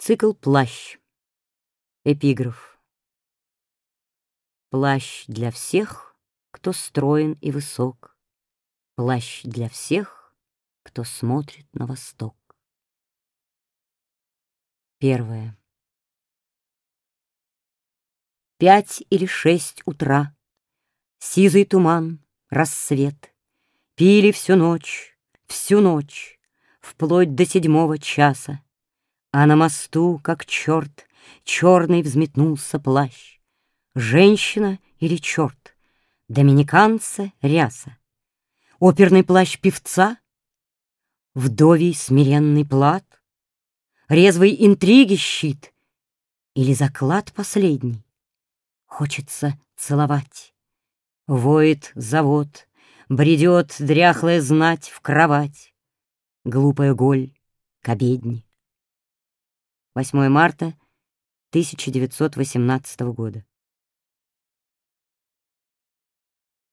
Цикл «Плащ». Эпиграф. Плащ для всех, кто строен и высок. Плащ для всех, кто смотрит на восток. Первое. Пять или шесть утра, Сизый туман, рассвет, Пили всю ночь, всю ночь, Вплоть до седьмого часа. А на мосту, как черт, черный взметнулся плащ. Женщина или черт, доминиканца ряса, Оперный плащ певца, вдовий смиренный плат, Резвой интриги щит или заклад последний. Хочется целовать. Воет завод, бредет дряхлая знать в кровать. Глупая голь к обедне. 8 марта 1918 года.